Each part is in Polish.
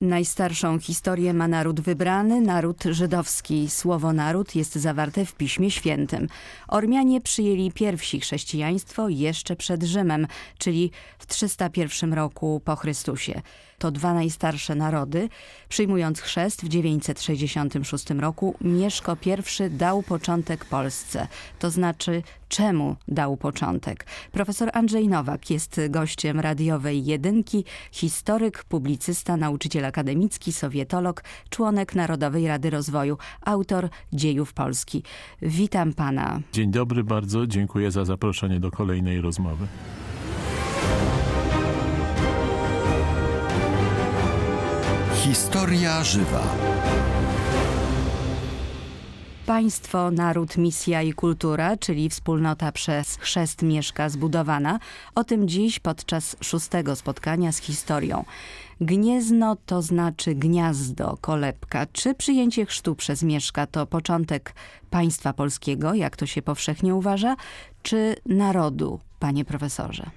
Najstarszą historię ma naród wybrany, naród żydowski. Słowo naród jest zawarte w Piśmie Świętym. Ormianie przyjęli pierwsi chrześcijaństwo jeszcze przed Rzymem, czyli w 301 roku po Chrystusie. To dwa najstarsze narody. Przyjmując chrzest w 966 roku, Mieszko I dał początek Polsce. To znaczy, czemu dał początek? Profesor Andrzej Nowak jest gościem radiowej jedynki, historyk, publicysta, nauczyciel akademicki, sowietolog, członek Narodowej Rady Rozwoju, autor dziejów Polski. Witam pana. Dzień dobry, bardzo dziękuję za zaproszenie do kolejnej rozmowy. Historia żywa. Państwo, naród, misja i kultura, czyli wspólnota przez chrzest mieszka zbudowana. O tym dziś podczas szóstego spotkania z historią. Gniezno to znaczy gniazdo, kolebka. Czy przyjęcie chrztu przez Mieszka to początek państwa polskiego, jak to się powszechnie uważa, czy narodu, panie profesorze?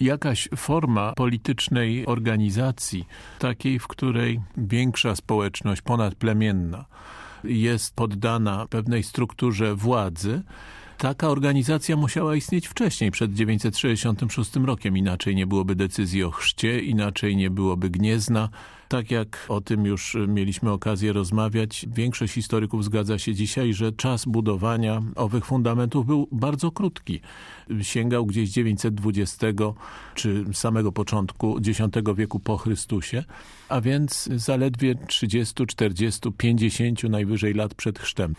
Jakaś forma politycznej organizacji, takiej, w której większa społeczność ponadplemienna jest poddana pewnej strukturze władzy, Taka organizacja musiała istnieć wcześniej, przed 966 rokiem. Inaczej nie byłoby decyzji o chrzcie, inaczej nie byłoby Gniezna. Tak jak o tym już mieliśmy okazję rozmawiać, większość historyków zgadza się dzisiaj, że czas budowania owych fundamentów był bardzo krótki. Sięgał gdzieś 920 czy samego początku X wieku po Chrystusie, a więc zaledwie 30, 40, 50 najwyżej lat przed chrztem.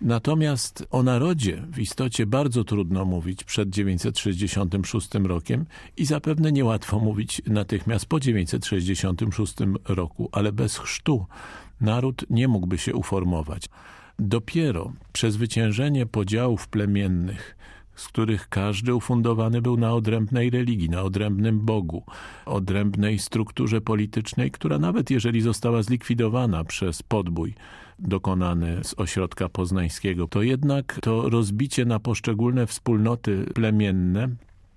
Natomiast o narodzie w istocie bardzo trudno mówić przed 966 rokiem i zapewne niełatwo mówić natychmiast po 966 roku, ale bez chrztu naród nie mógłby się uformować. Dopiero przezwyciężenie podziałów plemiennych, z których każdy ufundowany był na odrębnej religii, na odrębnym Bogu, odrębnej strukturze politycznej, która nawet jeżeli została zlikwidowana przez podbój dokonany z ośrodka poznańskiego, to jednak to rozbicie na poszczególne wspólnoty plemienne,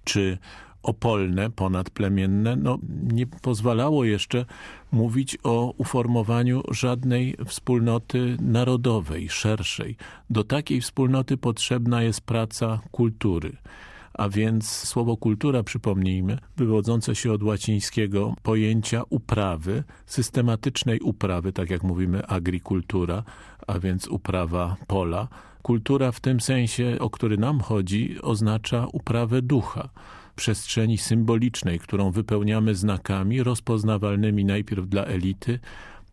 czy opolne, ponadplemienne, no, nie pozwalało jeszcze mówić o uformowaniu żadnej wspólnoty narodowej, szerszej. Do takiej wspólnoty potrzebna jest praca kultury. A więc słowo kultura, przypomnijmy, wywodzące się od łacińskiego pojęcia uprawy, systematycznej uprawy, tak jak mówimy agrikultura, a więc uprawa pola. Kultura w tym sensie, o który nam chodzi, oznacza uprawę ducha przestrzeni symbolicznej, którą wypełniamy znakami rozpoznawalnymi najpierw dla elity,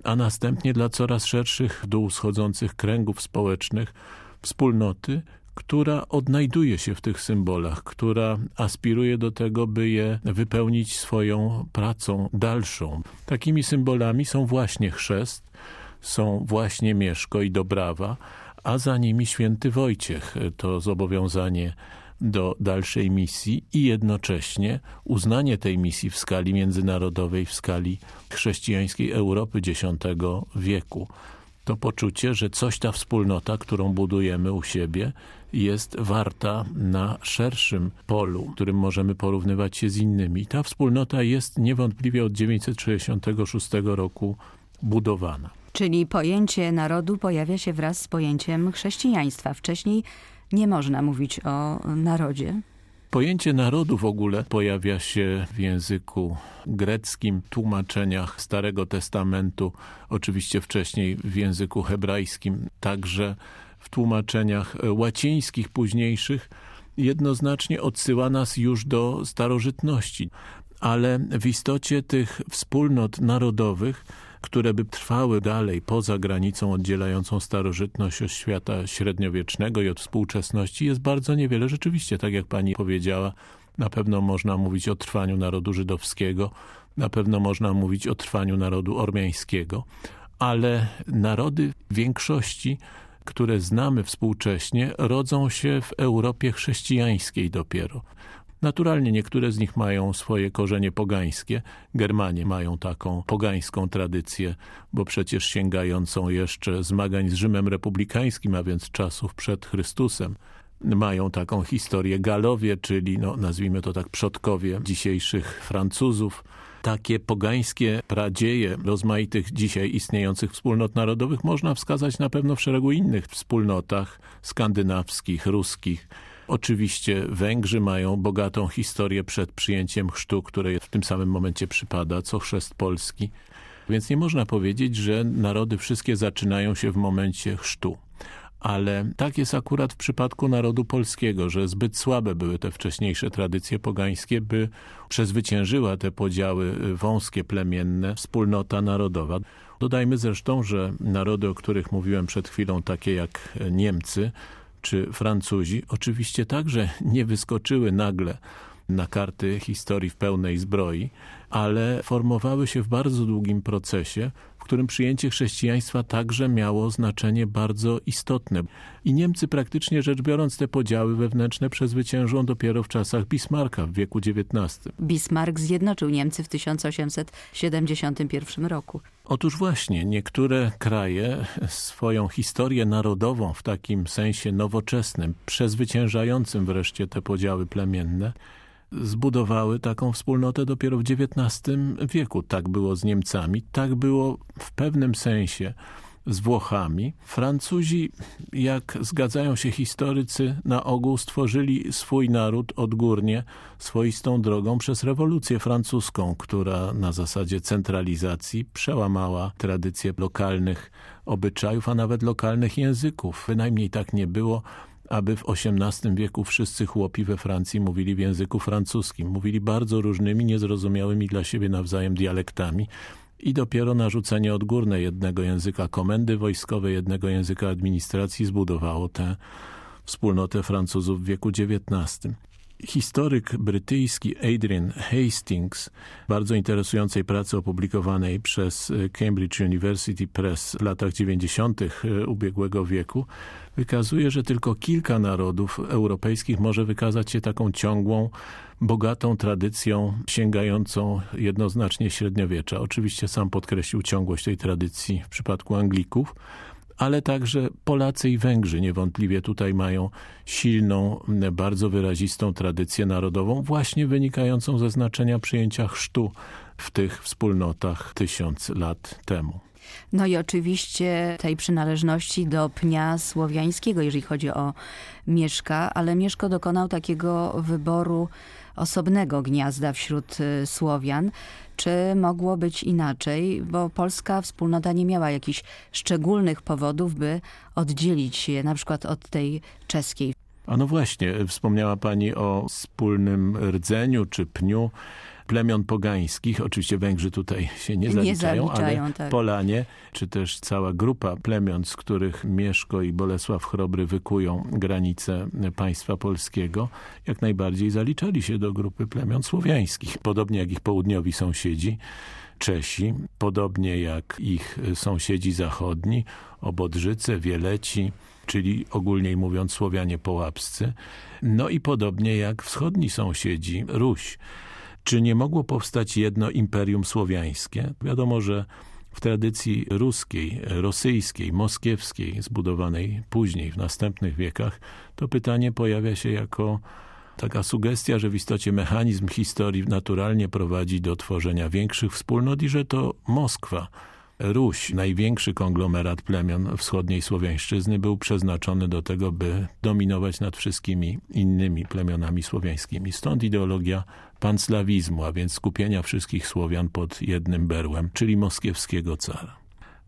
a następnie dla coraz szerszych dół schodzących kręgów społecznych, wspólnoty, która odnajduje się w tych symbolach, która aspiruje do tego, by je wypełnić swoją pracą dalszą. Takimi symbolami są właśnie chrzest, są właśnie Mieszko i Dobrawa, a za nimi święty Wojciech. To zobowiązanie do dalszej misji i jednocześnie uznanie tej misji w skali międzynarodowej, w skali chrześcijańskiej Europy X wieku. To poczucie, że coś ta wspólnota, którą budujemy u siebie, jest warta na szerszym polu, którym możemy porównywać się z innymi. Ta wspólnota jest niewątpliwie od 966 roku budowana. Czyli pojęcie narodu pojawia się wraz z pojęciem chrześcijaństwa. Wcześniej nie można mówić o narodzie. Pojęcie narodu w ogóle pojawia się w języku greckim, tłumaczeniach Starego Testamentu, oczywiście wcześniej w języku hebrajskim, także w tłumaczeniach łacińskich późniejszych, jednoznacznie odsyła nas już do starożytności. Ale w istocie tych wspólnot narodowych które by trwały dalej poza granicą oddzielającą starożytność od świata średniowiecznego i od współczesności jest bardzo niewiele. Rzeczywiście, tak jak pani powiedziała, na pewno można mówić o trwaniu narodu żydowskiego, na pewno można mówić o trwaniu narodu ormiańskiego, ale narody większości które znamy współcześnie, rodzą się w Europie chrześcijańskiej dopiero. Naturalnie niektóre z nich mają swoje korzenie pogańskie. Germanie mają taką pogańską tradycję, bo przecież sięgającą jeszcze zmagań z Rzymem republikańskim, a więc czasów przed Chrystusem. Mają taką historię Galowie, czyli no, nazwijmy to tak przodkowie dzisiejszych Francuzów, takie pogańskie pradzieje rozmaitych dzisiaj istniejących wspólnot narodowych można wskazać na pewno w szeregu innych wspólnotach skandynawskich, ruskich. Oczywiście Węgrzy mają bogatą historię przed przyjęciem chrztu, które w tym samym momencie przypada, co chrzest polski. Więc nie można powiedzieć, że narody wszystkie zaczynają się w momencie chrztu ale tak jest akurat w przypadku narodu polskiego, że zbyt słabe były te wcześniejsze tradycje pogańskie, by przezwyciężyła te podziały wąskie, plemienne, wspólnota narodowa. Dodajmy zresztą, że narody, o których mówiłem przed chwilą, takie jak Niemcy czy Francuzi, oczywiście także nie wyskoczyły nagle na karty historii w pełnej zbroi, ale formowały się w bardzo długim procesie, którym przyjęcie chrześcijaństwa także miało znaczenie bardzo istotne. I Niemcy praktycznie rzecz biorąc te podziały wewnętrzne przezwyciężą dopiero w czasach Bismarcka w wieku XIX. Bismarck zjednoczył Niemcy w 1871 roku. Otóż właśnie, niektóre kraje swoją historię narodową w takim sensie nowoczesnym, przezwyciężającym wreszcie te podziały plemienne, zbudowały taką wspólnotę dopiero w XIX wieku. Tak było z Niemcami, tak było w pewnym sensie z Włochami. Francuzi, jak zgadzają się historycy, na ogół stworzyli swój naród odgórnie, swoistą drogą przez rewolucję francuską, która na zasadzie centralizacji przełamała tradycje lokalnych obyczajów, a nawet lokalnych języków. Bynajmniej tak nie było aby w XVIII wieku wszyscy chłopi we Francji mówili w języku francuskim. Mówili bardzo różnymi, niezrozumiałymi dla siebie nawzajem dialektami i dopiero narzucenie odgórne jednego języka komendy wojskowej, jednego języka administracji zbudowało tę wspólnotę Francuzów w wieku XIX historyk brytyjski Adrian Hastings, bardzo interesującej pracy opublikowanej przez e, Cambridge University Press w latach 90. E, ubiegłego wieku, wykazuje, że tylko kilka narodów europejskich może wykazać się taką ciągłą, bogatą tradycją sięgającą jednoznacznie średniowiecza. Oczywiście sam podkreślił ciągłość tej tradycji w przypadku Anglików, ale także Polacy i Węgrzy niewątpliwie tutaj mają silną, bardzo wyrazistą tradycję narodową, właśnie wynikającą ze znaczenia przyjęcia chrztu w tych wspólnotach tysiąc lat temu. No i oczywiście tej przynależności do pnia słowiańskiego, jeżeli chodzi o Mieszka, ale Mieszko dokonał takiego wyboru osobnego gniazda wśród y, Słowian. Czy mogło być inaczej? Bo polska wspólnota nie miała jakichś szczególnych powodów, by oddzielić się na przykład od tej czeskiej. A no właśnie, wspomniała Pani o wspólnym rdzeniu czy pniu plemion pogańskich, oczywiście Węgrzy tutaj się nie zaliczają, nie zaliczają ale tak. Polanie, czy też cała grupa plemion, z których Mieszko i Bolesław Chrobry wykują granice państwa polskiego, jak najbardziej zaliczali się do grupy plemion słowiańskich, podobnie jak ich południowi sąsiedzi. Czesi, podobnie jak ich sąsiedzi zachodni, Obodrzyce, Wieleci, czyli ogólniej mówiąc Słowianie połapscy, no i podobnie jak wschodni sąsiedzi, Ruś. Czy nie mogło powstać jedno imperium słowiańskie? Wiadomo, że w tradycji ruskiej, rosyjskiej, moskiewskiej, zbudowanej później, w następnych wiekach, to pytanie pojawia się jako taka sugestia, że w istocie mechanizm historii naturalnie prowadzi do tworzenia większych wspólnot i że to Moskwa Ruś, największy konglomerat plemion wschodniej Słowiańszczyzny, był przeznaczony do tego, by dominować nad wszystkimi innymi plemionami słowiańskimi. Stąd ideologia panslawizmu, a więc skupienia wszystkich Słowian pod jednym berłem, czyli moskiewskiego cara.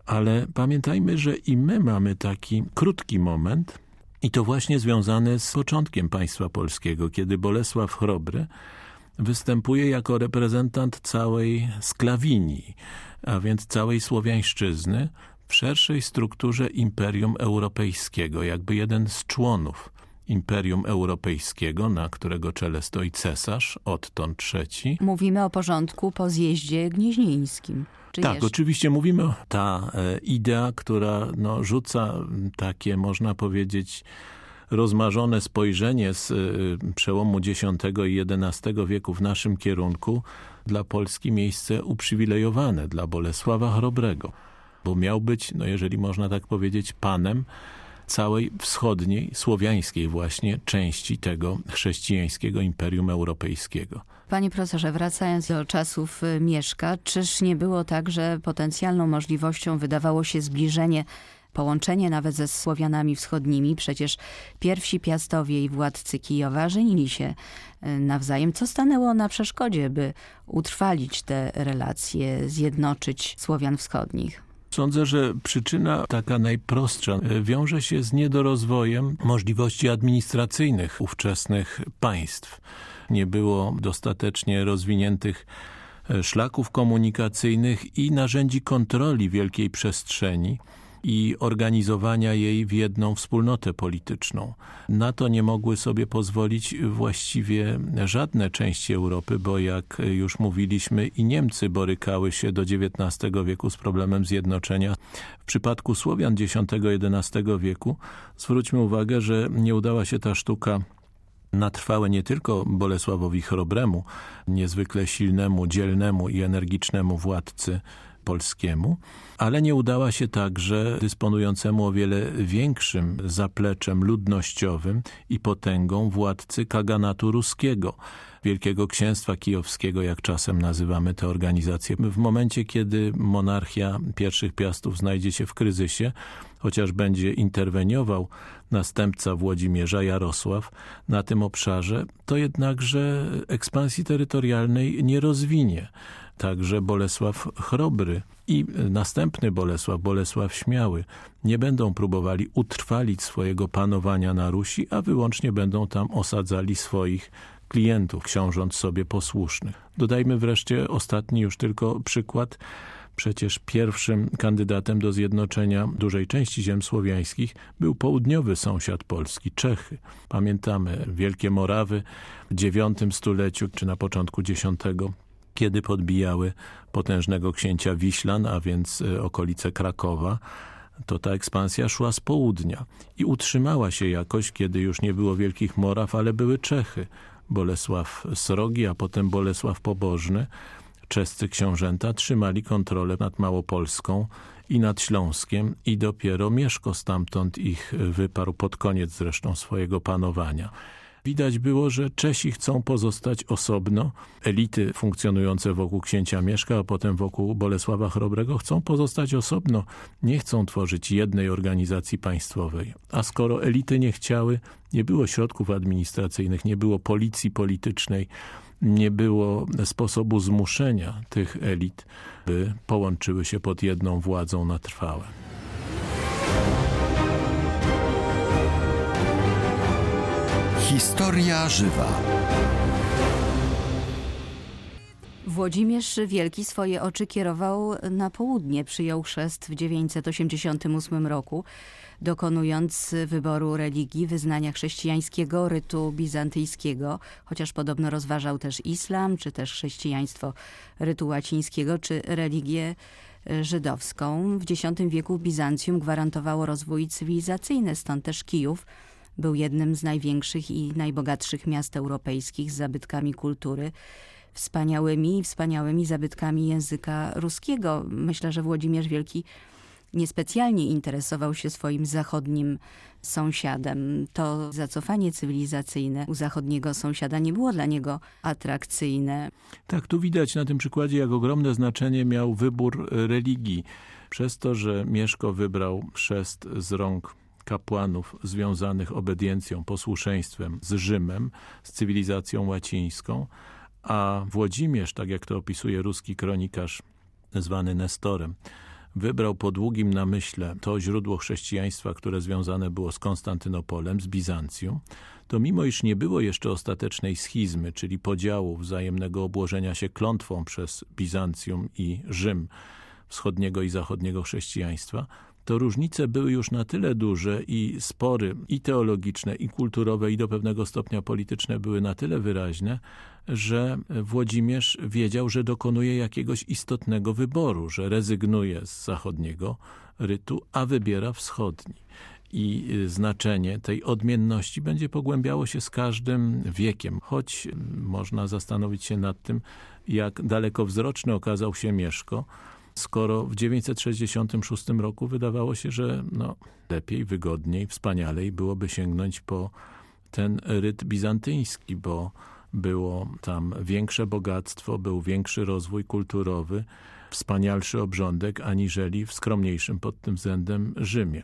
Ale pamiętajmy, że i my mamy taki krótki moment, i to właśnie związane z początkiem państwa polskiego, kiedy Bolesław Chrobry występuje jako reprezentant całej Sklawinii, a więc całej Słowiańszczyzny, w szerszej strukturze Imperium Europejskiego, jakby jeden z członów Imperium Europejskiego, na którego czele stoi cesarz Otton III. Mówimy o porządku po zjeździe gnieźnieńskim. tak, jeszcze? oczywiście mówimy o ta e, idea, która no, rzuca takie, można powiedzieć, rozmarzone spojrzenie z y, przełomu X i XI wieku w naszym kierunku dla Polski miejsce uprzywilejowane, dla Bolesława Chrobrego, bo miał być, no jeżeli można tak powiedzieć, panem całej wschodniej, słowiańskiej właśnie części tego chrześcijańskiego imperium europejskiego. Panie profesorze, wracając do czasów y, Mieszka, czyż nie było tak, że potencjalną możliwością wydawało się zbliżenie połączenie nawet ze Słowianami wschodnimi. Przecież pierwsi piastowie i władcy Kijowa żenili się y, nawzajem. Co stanęło na przeszkodzie, by utrwalić te relacje, zjednoczyć Słowian wschodnich? Sądzę, że przyczyna taka najprostsza y, wiąże się z niedorozwojem możliwości administracyjnych ówczesnych państw. Nie było dostatecznie rozwiniętych y, szlaków komunikacyjnych i narzędzi kontroli wielkiej przestrzeni i organizowania jej w jedną wspólnotę polityczną. Na to nie mogły sobie pozwolić właściwie żadne części Europy, bo jak już mówiliśmy i Niemcy borykały się do XIX wieku z problemem zjednoczenia. W przypadku Słowian X-XI wieku zwróćmy uwagę, że nie udała się ta sztuka na trwałe nie tylko Bolesławowi Chrobremu, niezwykle silnemu, dzielnemu i energicznemu władcy polskiemu, ale nie udała się także dysponującemu o wiele większym zapleczem ludnościowym i potęgą władcy kaganatu ruskiego, Wielkiego Księstwa Kijowskiego, jak czasem nazywamy tę organizację. W momencie, kiedy monarchia pierwszych piastów znajdzie się w kryzysie, chociaż będzie interweniował następca Włodzimierza Jarosław na tym obszarze, to jednakże ekspansji terytorialnej nie rozwinie także Bolesław Chrobry i następny Bolesław, Bolesław Śmiały, nie będą próbowali utrwalić swojego panowania na Rusi, a wyłącznie będą tam osadzali swoich klientów, książąt sobie posłusznych. Dodajmy wreszcie ostatni już tylko przykład. Przecież pierwszym kandydatem do zjednoczenia dużej części ziem słowiańskich był południowy sąsiad Polski, Czechy. Pamiętamy Wielkie Morawy w IX stuleciu czy na początku X kiedy podbijały potężnego księcia Wiślan, a więc e, okolice Krakowa, to ta ekspansja szła z południa i utrzymała się jakoś, kiedy już nie było Wielkich Moraw, ale były Czechy. Bolesław Srogi, a potem Bolesław Pobożny. Czescy książęta trzymali kontrolę nad Małopolską i nad Śląskiem i dopiero Mieszko stamtąd ich wyparł pod koniec zresztą swojego panowania. Widać było, że Czesi chcą pozostać osobno. Elity funkcjonujące wokół księcia Mieszka, a potem wokół Bolesława Chrobrego chcą pozostać osobno. Nie chcą tworzyć jednej organizacji państwowej. A skoro elity nie chciały, nie było środków administracyjnych, nie było policji politycznej, nie było sposobu zmuszenia tych elit, by połączyły się pod jedną władzą na trwałe. Historia żywa. Włodzimierz Wielki swoje oczy kierował na południe. Przyjął chrzest w 988 roku, dokonując wyboru religii, wyznania chrześcijańskiego, rytu bizantyjskiego, chociaż podobno rozważał też islam, czy też chrześcijaństwo rytu łacińskiego, czy religię żydowską. W X wieku Bizancjum gwarantowało rozwój cywilizacyjny, stąd też Kijów – był jednym z największych i najbogatszych miast europejskich z zabytkami kultury, wspaniałymi i wspaniałymi zabytkami języka ruskiego. Myślę, że Włodzimierz Wielki niespecjalnie interesował się swoim zachodnim sąsiadem. To zacofanie cywilizacyjne u zachodniego sąsiada nie było dla niego atrakcyjne. Tak, tu widać na tym przykładzie, jak ogromne znaczenie miał wybór religii. Przez to, że Mieszko wybrał chrzest z rąk kapłanów związanych obediencją, posłuszeństwem z Rzymem, z cywilizacją łacińską, a Włodzimierz, tak jak to opisuje ruski kronikarz zwany Nestorem, wybrał po długim namyśle to źródło chrześcijaństwa, które związane było z Konstantynopolem, z Bizancją, to mimo iż nie było jeszcze ostatecznej schizmy, czyli podziału wzajemnego obłożenia się klątwą przez Bizancjum i Rzym wschodniego i zachodniego chrześcijaństwa, to różnice były już na tyle duże i spory i teologiczne, i kulturowe, i do pewnego stopnia polityczne były na tyle wyraźne, że Włodzimierz wiedział, że dokonuje jakiegoś istotnego wyboru, że rezygnuje z zachodniego rytu, a wybiera wschodni. I znaczenie tej odmienności będzie pogłębiało się z każdym wiekiem, choć można zastanowić się nad tym, jak dalekowzroczny okazał się Mieszko, skoro w 966 roku wydawało się, że no, lepiej, wygodniej, wspanialej byłoby sięgnąć po ten ryt bizantyjski, bo było tam większe bogactwo, był większy rozwój kulturowy, wspanialszy obrządek, aniżeli w skromniejszym pod tym względem Rzymie.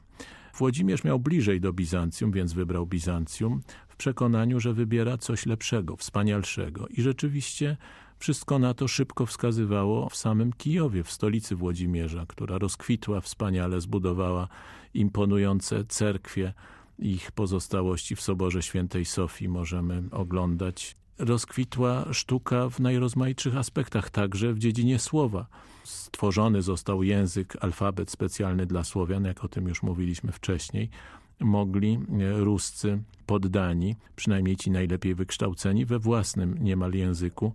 Włodzimierz miał bliżej do Bizancjum, więc wybrał Bizancjum w przekonaniu, że wybiera coś lepszego, wspanialszego. I rzeczywiście wszystko na to szybko wskazywało w samym Kijowie, w stolicy Włodzimierza, która rozkwitła wspaniale, zbudowała imponujące cerkwie. Ich pozostałości w Soborze Świętej Sofii możemy oglądać. Rozkwitła sztuka w najrozmaitszych aspektach, także w dziedzinie słowa. Stworzony został język, alfabet specjalny dla Słowian, jak o tym już mówiliśmy wcześniej. Mogli Ruscy poddani, przynajmniej ci najlepiej wykształceni, we własnym niemal języku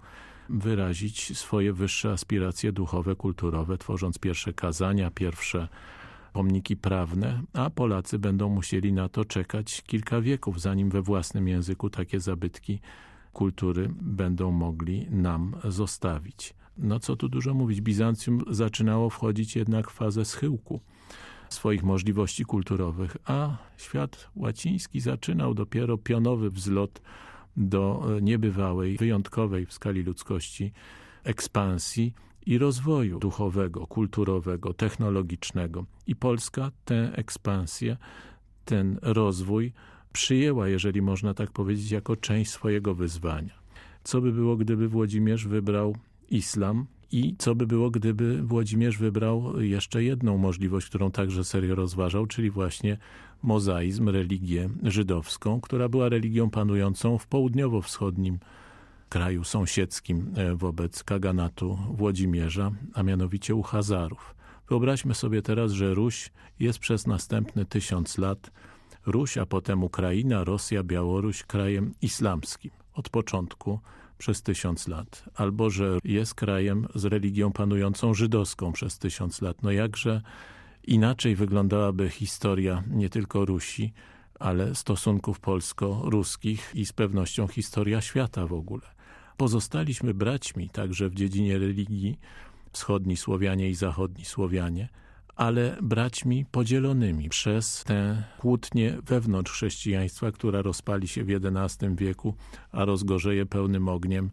wyrazić swoje wyższe aspiracje duchowe, kulturowe, tworząc pierwsze kazania, pierwsze pomniki prawne, a Polacy będą musieli na to czekać kilka wieków, zanim we własnym języku takie zabytki kultury będą mogli nam zostawić. No co tu dużo mówić, Bizancjum zaczynało wchodzić jednak w fazę schyłku swoich możliwości kulturowych, a świat łaciński zaczynał dopiero pionowy wzlot do niebywałej, wyjątkowej w skali ludzkości ekspansji i rozwoju duchowego, kulturowego, technologicznego. I Polska tę ekspansję, ten rozwój przyjęła, jeżeli można tak powiedzieć, jako część swojego wyzwania. Co by było, gdyby Włodzimierz wybrał islam i co by było, gdyby Włodzimierz wybrał jeszcze jedną możliwość, którą także serio rozważał, czyli właśnie mozaizm, religię żydowską, która była religią panującą w południowo-wschodnim kraju sąsiedzkim e, wobec kaganatu Włodzimierza, a mianowicie u Hazarów. Wyobraźmy sobie teraz, że Ruś jest przez następny tysiąc lat Ruś, a potem Ukraina, Rosja, Białoruś krajem islamskim. Od początku przez tysiąc lat, albo że jest krajem z religią panującą żydowską przez tysiąc lat. No jakże inaczej wyglądałaby historia nie tylko Rusi, ale stosunków polsko-ruskich i z pewnością historia świata w ogóle. Pozostaliśmy braćmi także w dziedzinie religii, wschodni Słowianie i zachodni Słowianie, ale braćmi podzielonymi przez tę kłótnię wewnątrz chrześcijaństwa, która rozpali się w XI wieku, a rozgorzeje pełnym ogniem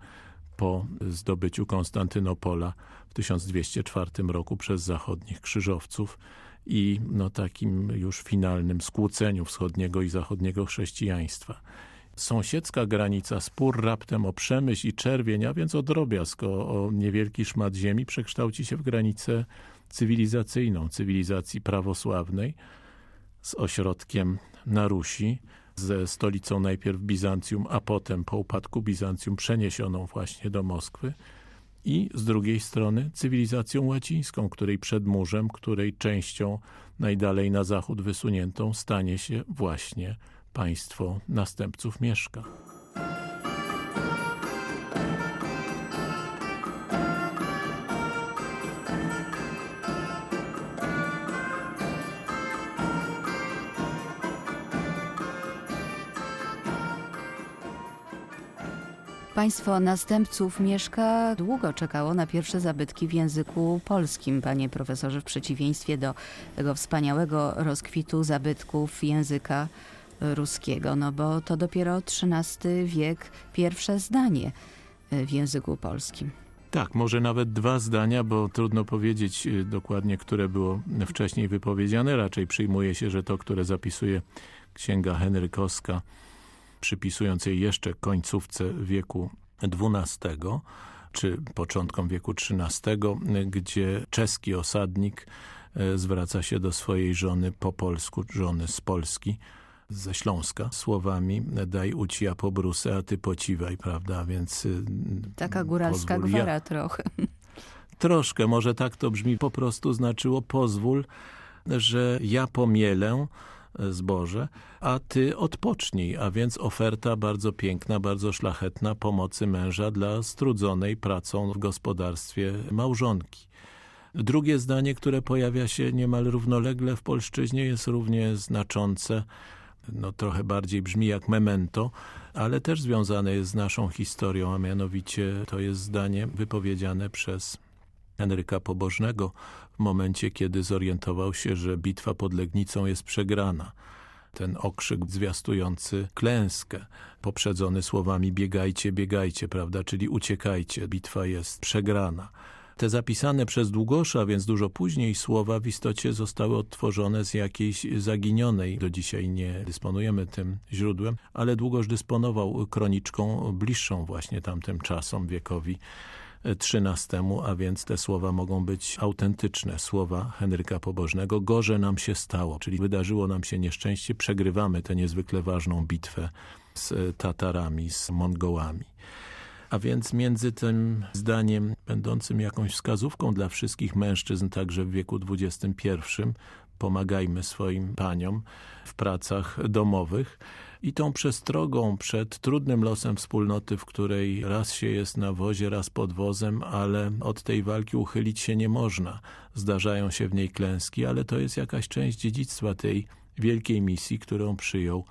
po zdobyciu Konstantynopola w 1204 roku przez zachodnich krzyżowców i no, takim już finalnym skłóceniu wschodniego i zachodniego chrześcijaństwa. Sąsiedzka granica, spór raptem o przemyśl i czerwień, a więc o drobiazg, o, o niewielki szmat ziemi, przekształci się w granicę cywilizacyjną, cywilizacji prawosławnej z ośrodkiem na Rusi, ze stolicą najpierw Bizancjum, a potem po upadku Bizancjum przeniesioną właśnie do Moskwy i z drugiej strony cywilizacją łacińską, której przedmurzem, której częścią najdalej na zachód wysuniętą stanie się właśnie państwo następców Mieszka. Państwo następców Mieszka długo czekało na pierwsze zabytki w języku polskim, panie profesorze, w przeciwieństwie do tego wspaniałego rozkwitu zabytków języka ruskiego, no bo to dopiero XIII wiek, pierwsze zdanie w języku polskim. Tak, może nawet dwa zdania, bo trudno powiedzieć y, dokładnie, które było wcześniej wypowiedziane. Raczej przyjmuje się, że to, które zapisuje księga Henrykowska, przypisując jej jeszcze końcówce wieku XII, czy początkom wieku XIII, gdzie czeski osadnik e, zwraca się do swojej żony po polsku, żony z Polski, ze Śląska słowami daj ucia po brusę, a ty pociwaj, prawda? Więc y, Taka góralska pozwól, gwara ja... trochę. Troszkę, może tak to brzmi, po prostu znaczyło pozwól, że ja pomielę e, zboże, a ty odpocznij, a więc oferta bardzo piękna, bardzo szlachetna pomocy męża dla strudzonej pracą w gospodarstwie małżonki. Drugie zdanie, które pojawia się niemal równolegle w polszczyźnie jest równie znaczące, no, trochę bardziej brzmi jak memento, ale też związane jest z naszą historią, a mianowicie to jest zdanie wypowiedziane przez Henryka Pobożnego momencie, kiedy zorientował się, że bitwa pod Legnicą jest przegrana. Ten okrzyk zwiastujący klęskę, poprzedzony słowami biegajcie, biegajcie, prawda, czyli uciekajcie, bitwa jest przegrana. Te zapisane przez Długosza, więc dużo później słowa w istocie zostały odtworzone z jakiejś zaginionej. Do dzisiaj nie dysponujemy tym źródłem, ale Długosz dysponował kroniczką bliższą właśnie tamtym czasom, wiekowi XIII, a więc te słowa mogą być autentyczne, słowa Henryka Pobożnego. Gorze nam się stało, czyli wydarzyło nam się nieszczęście, przegrywamy tę niezwykle ważną bitwę z Tatarami, z Mongołami. A więc między tym zdaniem, będącym jakąś wskazówką dla wszystkich mężczyzn, także w wieku XXI, pomagajmy swoim paniom w pracach domowych i tą przestrogą przed trudnym losem wspólnoty, w której raz się jest na wozie, raz pod wozem, ale od tej walki uchylić się nie można. Zdarzają się w niej klęski, ale to jest jakaś część dziedzictwa tej wielkiej misji, którą przyjął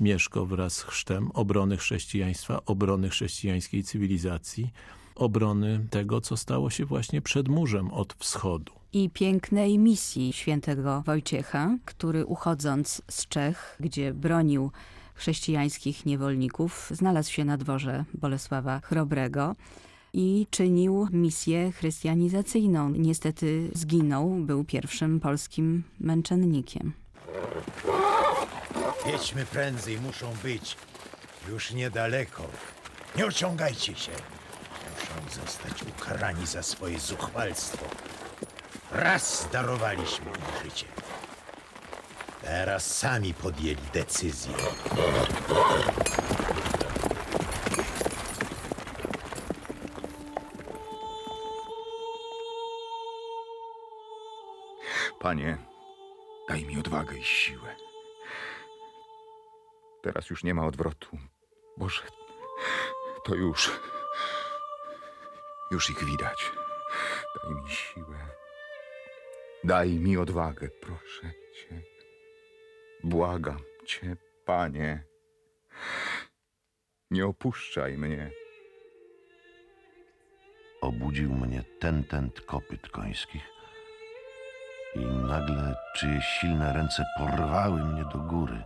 Mieszko wraz z chrztem obrony chrześcijaństwa, obrony chrześcijańskiej cywilizacji, obrony tego, co stało się właśnie przedmurzem od wschodu. I pięknej misji świętego Wojciecha, który uchodząc z Czech, gdzie bronił chrześcijańskich niewolników, znalazł się na dworze Bolesława Chrobrego i czynił misję chrystianizacyjną. Niestety zginął, był pierwszym polskim męczennikiem. Jedźmy prędzej, muszą być już niedaleko. Nie ociągajcie się. Muszą zostać ukarani za swoje zuchwalstwo. Raz darowaliśmy im życie. Teraz sami podjęli decyzję. Panie, daj mi odwagę i siłę. Teraz już nie ma odwrotu. Boże, to już. Już ich widać. Daj mi siłę. Daj mi odwagę, proszę cię. Błagam cię, panie. Nie opuszczaj mnie. Obudził mnie ten tent kopyt końskich i nagle czyjeś silne ręce porwały mnie do góry.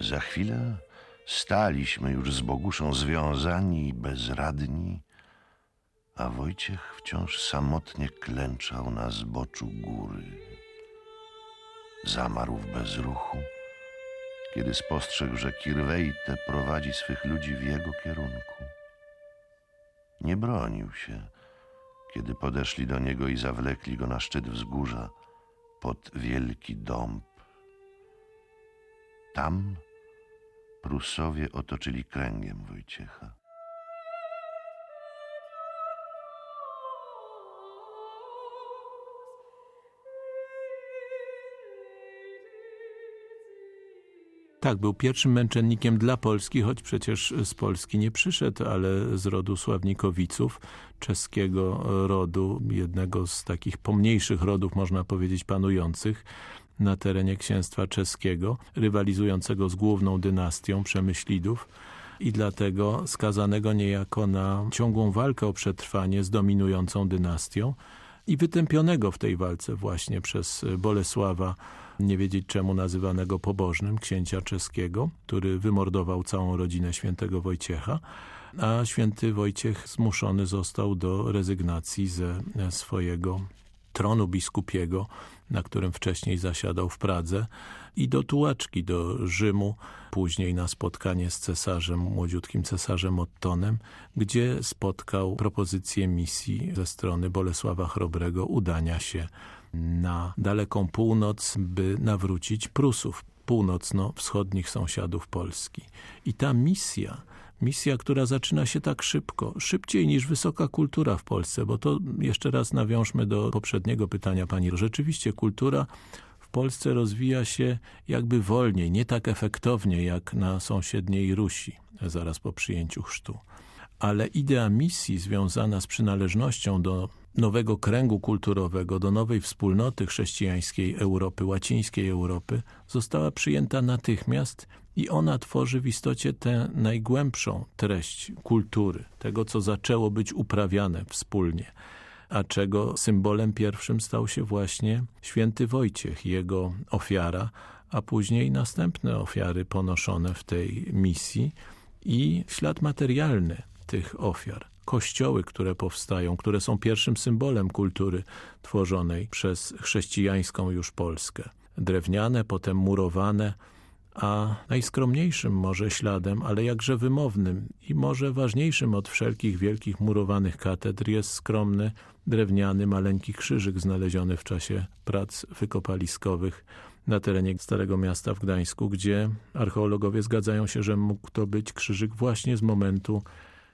Za chwilę staliśmy już z Boguszą związani i bezradni, a Wojciech wciąż samotnie klęczał na zboczu góry. Zamarł w bezruchu, kiedy spostrzegł, że Kirwejte prowadzi swych ludzi w jego kierunku. Nie bronił się, kiedy podeszli do niego i zawlekli go na szczyt wzgórza pod wielki dąb. Tam Prusowie otoczyli kręgiem Wojciecha. Tak, był pierwszym męczennikiem dla Polski, choć przecież z Polski nie przyszedł, ale z rodu Sławnikowiców, czeskiego rodu, jednego z takich pomniejszych rodów, można powiedzieć, panujących na terenie księstwa czeskiego, rywalizującego z główną dynastią Przemyślidów i dlatego skazanego niejako na ciągłą walkę o przetrwanie z dominującą dynastią i wytępionego w tej walce właśnie przez Bolesława, nie wiedzieć czemu nazywanego pobożnym, księcia czeskiego, który wymordował całą rodzinę świętego Wojciecha, a święty Wojciech zmuszony został do rezygnacji ze swojego tronu biskupiego, na którym wcześniej zasiadał w Pradze i do tułaczki, do Rzymu, później na spotkanie z cesarzem, młodziutkim cesarzem Ottonem, gdzie spotkał propozycję misji ze strony Bolesława Chrobrego udania się na daleką północ, by nawrócić Prusów, północno-wschodnich sąsiadów Polski. I ta misja misja, która zaczyna się tak szybko, szybciej niż wysoka kultura w Polsce, bo to jeszcze raz nawiążmy do poprzedniego pytania pani. Rzeczywiście kultura w Polsce rozwija się jakby wolniej, nie tak efektownie jak na sąsiedniej Rusi, zaraz po przyjęciu chrztu. Ale idea misji związana z przynależnością do nowego kręgu kulturowego, do nowej wspólnoty chrześcijańskiej Europy, łacińskiej Europy, została przyjęta natychmiast i ona tworzy w istocie tę najgłębszą treść kultury, tego co zaczęło być uprawiane wspólnie. a czego symbolem pierwszym stał się właśnie święty Wojciech, jego ofiara, a później następne ofiary ponoszone w tej misji i ślad materialny tych ofiar. Kościoły, które powstają, które są pierwszym symbolem kultury tworzonej przez chrześcijańską już Polskę. Drewniane, potem murowane, a najskromniejszym może śladem, ale jakże wymownym i może ważniejszym od wszelkich wielkich murowanych katedr jest skromny, drewniany, maleńki krzyżyk znaleziony w czasie prac wykopaliskowych na terenie Starego Miasta w Gdańsku, gdzie archeologowie zgadzają się, że mógł to być krzyżyk właśnie z momentu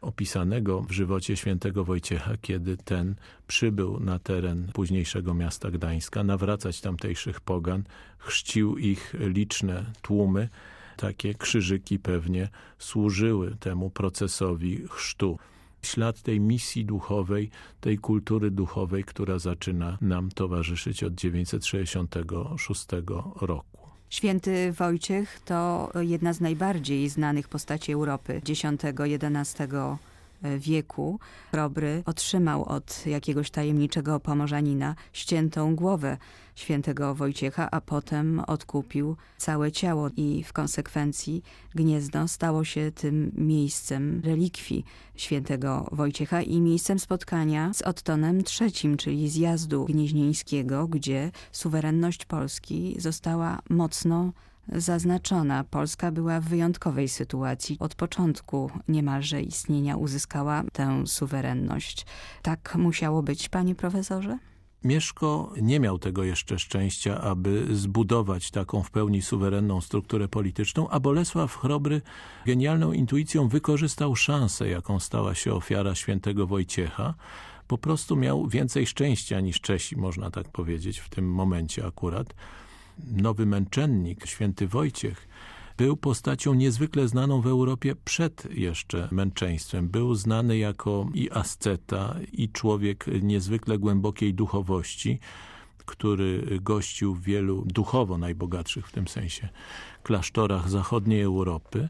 opisanego w żywocie świętego Wojciecha, kiedy ten przybył na teren późniejszego miasta Gdańska, nawracać tamtejszych pogan, chrzcił ich liczne tłumy. Takie krzyżyki pewnie służyły temu procesowi chrztu. Ślad tej misji duchowej, tej kultury duchowej, która zaczyna nam towarzyszyć od 966 roku. Święty Wojciech to jedna z najbardziej znanych postaci Europy X-XI wieku. Chrobry otrzymał od jakiegoś tajemniczego pomorzanina ściętą głowę świętego Wojciecha, a potem odkupił całe ciało i w konsekwencji Gniezno stało się tym miejscem relikwii świętego Wojciecha i miejscem spotkania z Ottonem III, czyli zjazdu gnieźnieńskiego, gdzie suwerenność Polski została mocno zaznaczona. Polska była w wyjątkowej sytuacji. Od początku niemalże istnienia uzyskała tę suwerenność. Tak musiało być, panie profesorze? Mieszko nie miał tego jeszcze szczęścia, aby zbudować taką w pełni suwerenną strukturę polityczną, a Bolesław Chrobry genialną intuicją wykorzystał szansę, jaką stała się ofiara świętego Wojciecha. Po prostu miał więcej szczęścia niż Czesi, można tak powiedzieć, w tym momencie akurat nowy męczennik, święty Wojciech, był postacią niezwykle znaną w Europie przed jeszcze męczeństwem. Był znany jako i asceta, i człowiek niezwykle głębokiej duchowości, który gościł w wielu duchowo najbogatszych w tym sensie klasztorach zachodniej Europy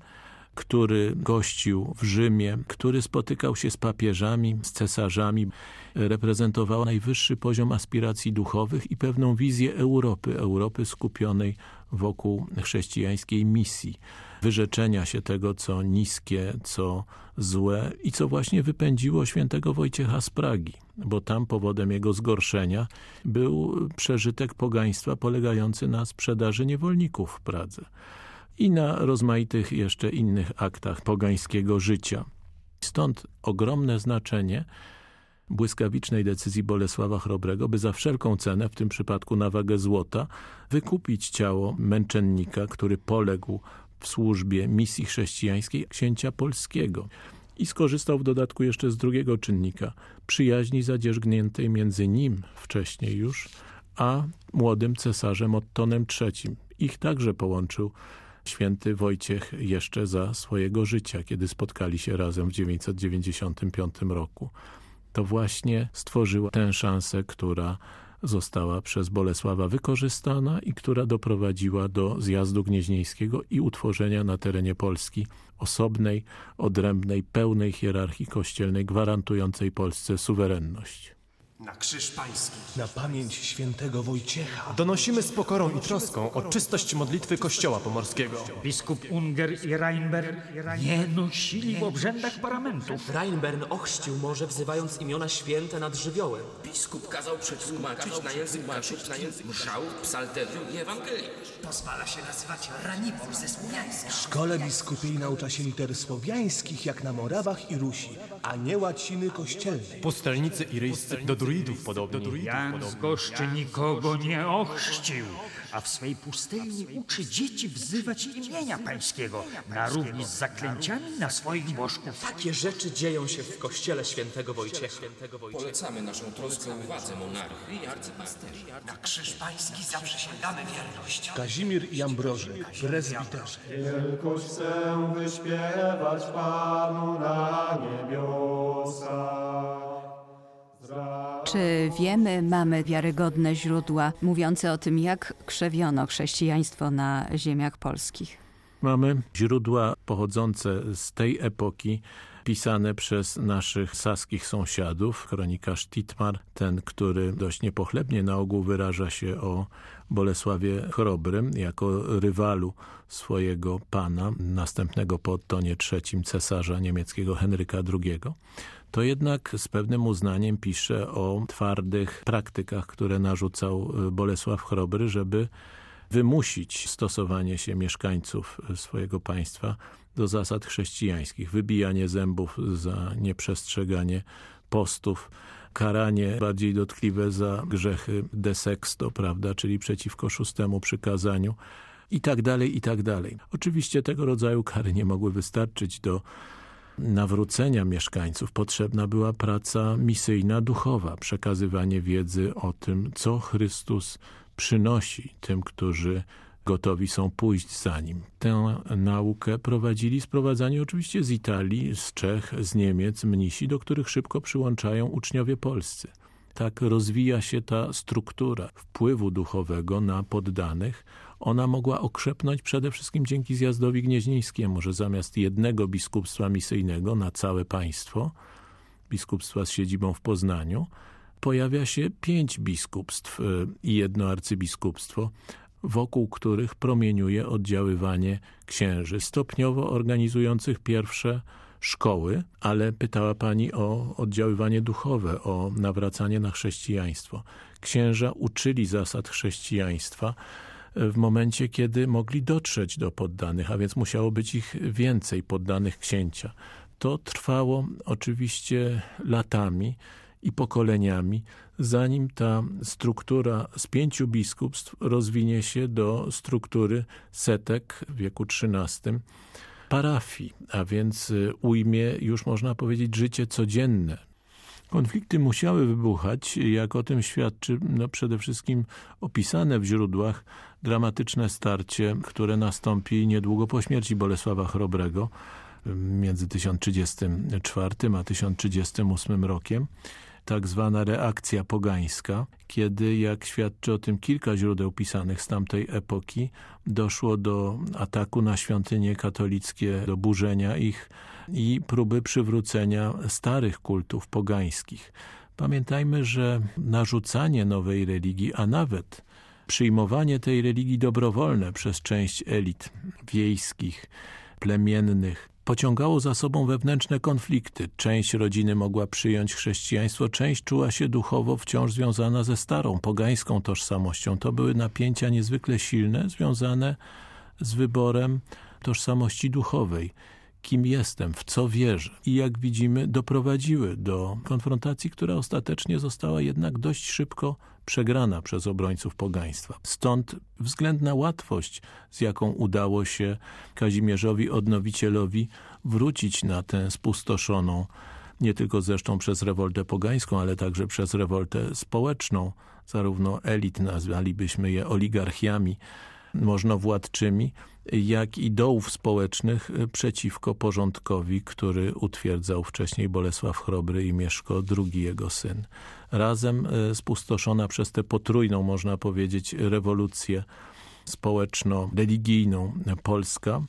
który gościł w Rzymie, który spotykał się z papieżami, z cesarzami, reprezentował najwyższy poziom aspiracji duchowych i pewną wizję Europy, Europy skupionej wokół chrześcijańskiej misji, wyrzeczenia się tego, co niskie, co złe i co właśnie wypędziło świętego Wojciecha z Pragi, bo tam powodem jego zgorszenia był przeżytek pogaństwa polegający na sprzedaży niewolników w Pradze i na rozmaitych jeszcze innych aktach pogańskiego życia. Stąd ogromne znaczenie błyskawicznej decyzji Bolesława Chrobrego, by za wszelką cenę, w tym przypadku na wagę złota, wykupić ciało męczennika, który poległ w służbie misji chrześcijańskiej księcia polskiego i skorzystał w dodatku jeszcze z drugiego czynnika, przyjaźni zadzierzgniętej między nim wcześniej już, a młodym cesarzem Ottonem III. Ich także połączył święty Wojciech jeszcze za swojego życia, kiedy spotkali się razem w 995 roku. To właśnie stworzyło tę szansę, która została przez Bolesława wykorzystana i która doprowadziła do zjazdu gnieźnieńskiego i utworzenia na terenie Polski osobnej, odrębnej, pełnej hierarchii kościelnej gwarantującej Polsce suwerenność. Na krzyż pański. Na pamięć świętego Wojciecha. Donosimy z pokorą i troską o czystość modlitwy Kościoła Pomorskiego. Biskup Unger i Reinberg nie nosili w obrzędach paramentów. Reinbern ochrzcił morze, wzywając imiona święte nad żywiołem. Biskup kazał przetłumaczyć na język katolicki mszał, psalterium i Ewangelię. Pozwala się nazywać Ranibor ze Słowiańska. W szkole biskupiej naucza się liter słowiańskich jak na Morawach i Rusi, a nie łaciny kościelnej. Pustelnicy iryjscy do druidów podobni. Jan z Goszczy nikogo nie ochrzcił, a w swej pustelni uczy dzieci wzywać imienia pańskiego na równi z zaklęciami na swoich bożków. Takie rzeczy dzieją się w kościele świętego Wojciecha. Polecamy naszą troskę władzy monarchy i arcypasterzy. Na krzyż pański zaprzysięgamy wierność. Kazimir i Ambroży, prezbiterzy. Wielkość chcę wyśpiewać Panu na niebiosach. Czy wiemy, mamy wiarygodne źródła mówiące o tym, jak krzewiono chrześcijaństwo na ziemiach polskich? Mamy źródła pochodzące z tej epoki, pisane przez naszych saskich sąsiadów. Kronikarz Titmar, ten, który dość niepochlebnie na ogół wyraża się o Bolesławie Chrobrym jako rywalu swojego pana, następnego po Ottonie III cesarza niemieckiego Henryka II, to jednak z pewnym uznaniem pisze o twardych praktykach, które narzucał Bolesław Chrobry, żeby wymusić stosowanie się mieszkańców swojego państwa do zasad chrześcijańskich. Wybijanie zębów za nieprzestrzeganie postów, karanie bardziej dotkliwe za grzechy de sexto, prawda, czyli przeciwko szóstemu przykazaniu i tak dalej, i tak dalej. Oczywiście tego rodzaju kary nie mogły wystarczyć do nawrócenia mieszkańców. Potrzebna była praca misyjna, duchowa, przekazywanie wiedzy o tym, co Chrystus przynosi tym, którzy gotowi są pójść za nim. Tę naukę prowadzili, sprowadzani oczywiście z Italii, z Czech, z Niemiec, mnisi, do których szybko przyłączają uczniowie polscy. Tak rozwija się ta struktura wpływu duchowego na poddanych. Ona mogła okrzepnąć przede wszystkim dzięki zjazdowi gnieźnieńskiemu, że zamiast jednego biskupstwa misyjnego na całe państwo, biskupstwa z siedzibą w Poznaniu, pojawia się pięć biskupstw y, i jedno arcybiskupstwo, wokół których promieniuje oddziaływanie księży, stopniowo organizujących pierwsze szkoły, ale pytała pani o oddziaływanie duchowe, o nawracanie na chrześcijaństwo. Księża uczyli zasad chrześcijaństwa w momencie, kiedy mogli dotrzeć do poddanych, a więc musiało być ich więcej poddanych księcia. To trwało oczywiście latami i pokoleniami, zanim ta struktura z pięciu biskupstw rozwinie się do struktury setek w wieku XIII parafii, a więc y, ujmie już można powiedzieć życie codzienne. Konflikty musiały wybuchać, jak o tym świadczy no przede wszystkim opisane w źródłach dramatyczne starcie, które nastąpi niedługo po śmierci Bolesława Chrobrego między 1034 a 1038 rokiem tak zwana reakcja pogańska, kiedy, jak świadczy o tym kilka źródeł pisanych z tamtej epoki, doszło do ataku na świątynie katolickie, do burzenia ich i próby przywrócenia starych kultów pogańskich. Pamiętajmy, że narzucanie nowej religii, a nawet przyjmowanie tej religii dobrowolne przez część elit wiejskich, plemiennych, pociągało za sobą wewnętrzne konflikty. Część rodziny mogła przyjąć chrześcijaństwo, część czuła się duchowo wciąż związana ze starą, pogańską tożsamością. To były napięcia niezwykle silne, związane z wyborem tożsamości duchowej kim jestem, w co wierzę. I jak widzimy, doprowadziły do konfrontacji, która ostatecznie została jednak dość szybko przegrana przez obrońców pogaństwa. Stąd względna łatwość, z jaką udało się Kazimierzowi Odnowicielowi wrócić na tę spustoszoną, nie tylko zresztą przez rewoltę pogańską, ale także przez rewoltę społeczną, zarówno elit, nazwalibyśmy je oligarchiami, możnowładczymi, jak i dołów społecznych przeciwko porządkowi, który utwierdzał wcześniej Bolesław Chrobry i Mieszko II, jego syn. Razem e, spustoszona przez tę potrójną, można powiedzieć, rewolucję społeczno-religijną Polska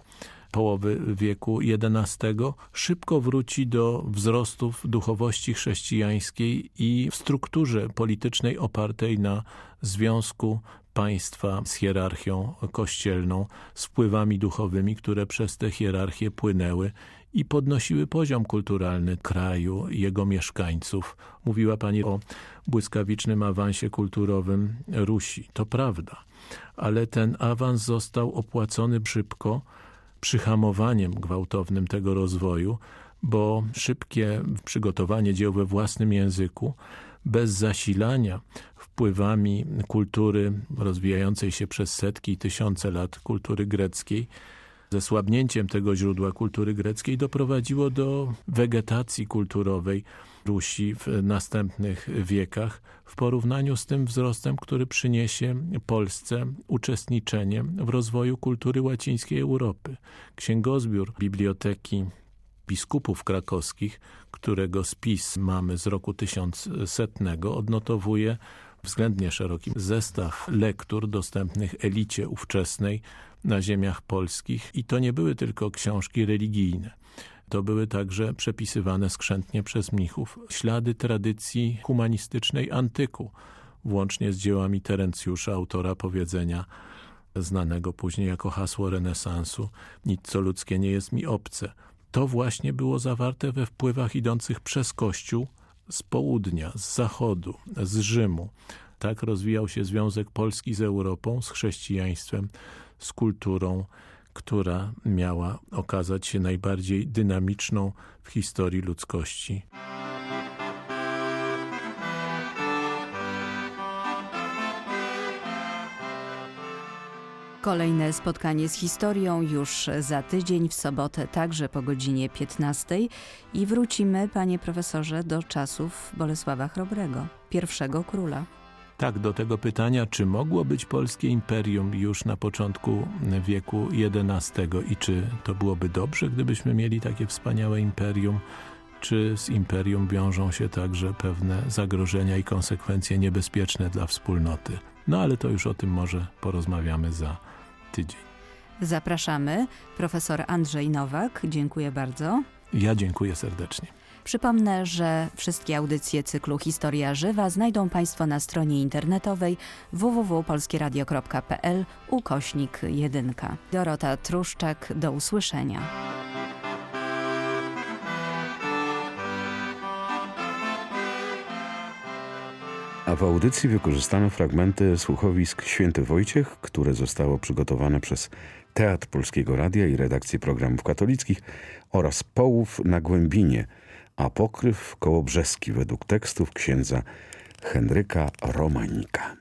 połowy wieku XI szybko wróci do wzrostów duchowości chrześcijańskiej i w strukturze politycznej opartej na związku państwa z hierarchią kościelną, z wpływami duchowymi, które przez tę hierarchię płynęły i podnosiły poziom kulturalny kraju, jego mieszkańców. Mówiła pani o błyskawicznym awansie kulturowym Rusi. To prawda, ale ten awans został opłacony szybko przyhamowaniem gwałtownym tego rozwoju, bo szybkie przygotowanie dzieł we własnym języku bez zasilania wpływami kultury rozwijającej się przez setki i tysiące lat kultury greckiej, ze słabnięciem tego źródła kultury greckiej doprowadziło do wegetacji kulturowej Rusi w następnych wiekach w porównaniu z tym wzrostem, który przyniesie Polsce uczestniczenie w rozwoju kultury łacińskiej Europy. Księgozbiór Biblioteki biskupów krakowskich, którego spis mamy z roku 1100, odnotowuje względnie szeroki zestaw lektur dostępnych elicie ówczesnej na ziemiach polskich i to nie były tylko książki religijne. to były także przepisywane skrzętnie przez mnichów ślady tradycji humanistycznej antyku, włącznie z dziełami Terencjusza, autora powiedzenia znanego później jako hasło renesansu nic co ludzkie nie jest mi obce. To właśnie było zawarte we wpływach idących przez Kościół z południa, z zachodu, z Rzymu. Tak rozwijał się Związek Polski z Europą, z chrześcijaństwem, z kulturą, która miała okazać się najbardziej dynamiczną w historii ludzkości. Kolejne spotkanie z historią już za tydzień w sobotę, także po godzinie 15 i wrócimy, panie profesorze, do czasów Bolesława Chrobrego, pierwszego króla. Tak, do tego pytania, czy mogło być polskie imperium już na początku wieku XI i czy to byłoby dobrze, gdybyśmy mieli takie wspaniałe imperium, czy z imperium wiążą się także pewne zagrożenia i konsekwencje niebezpieczne dla wspólnoty. No ale to już o tym może porozmawiamy za tydzień. Zapraszamy. Profesor Andrzej Nowak, dziękuję bardzo. Ja dziękuję serdecznie. Przypomnę, że wszystkie audycje cyklu Historia Żywa znajdą Państwo na stronie internetowej www.polskieradio.pl ukośnik 1. Dorota Truszczak, do usłyszenia. A w audycji wykorzystano fragmenty słuchowisk Święty Wojciech, które zostało przygotowane przez Teatr Polskiego Radia i redakcję programów katolickich oraz Połów na Głębinie, a pokryw Kołobrzeski według tekstów księdza Henryka Romanika.